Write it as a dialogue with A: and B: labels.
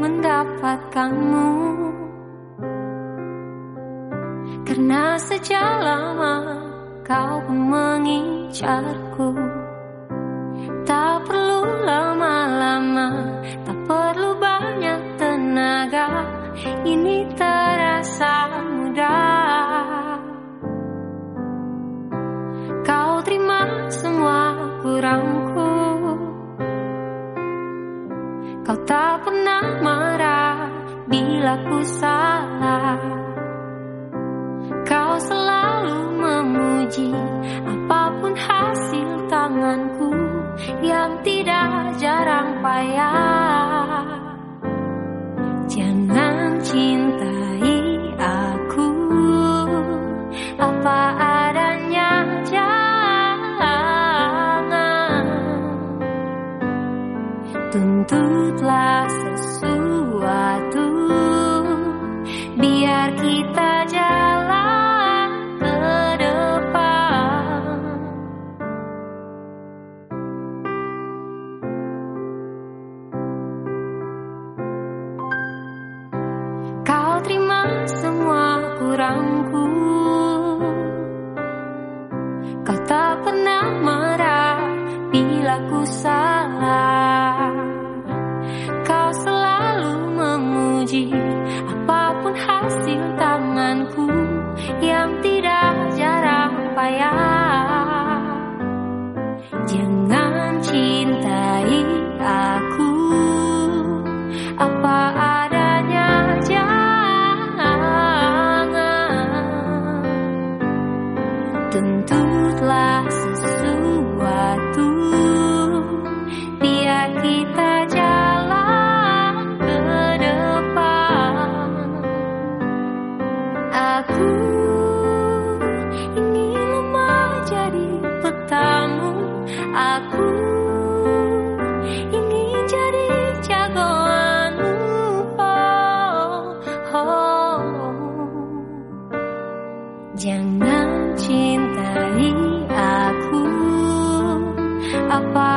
A: mendapatkanmu. Karena sejak lama kau mengincarku. Tak perlu lama-lama Tak perlu banyak tenaga. Ini terasa mudah. Kau terima semua kurangku Kau tak pernah marah bila ku salah. Kau selalu memuji apa pun hasil tanganku Yang tidak jarang Tuntutlah sesuatu Biar kita jalan ke depan. Kau terima semua kurangku. Kau tak pernah marah bila ku salah Tuntutlah sesuatu Biar kita jalan Jangan cintai aku. Apa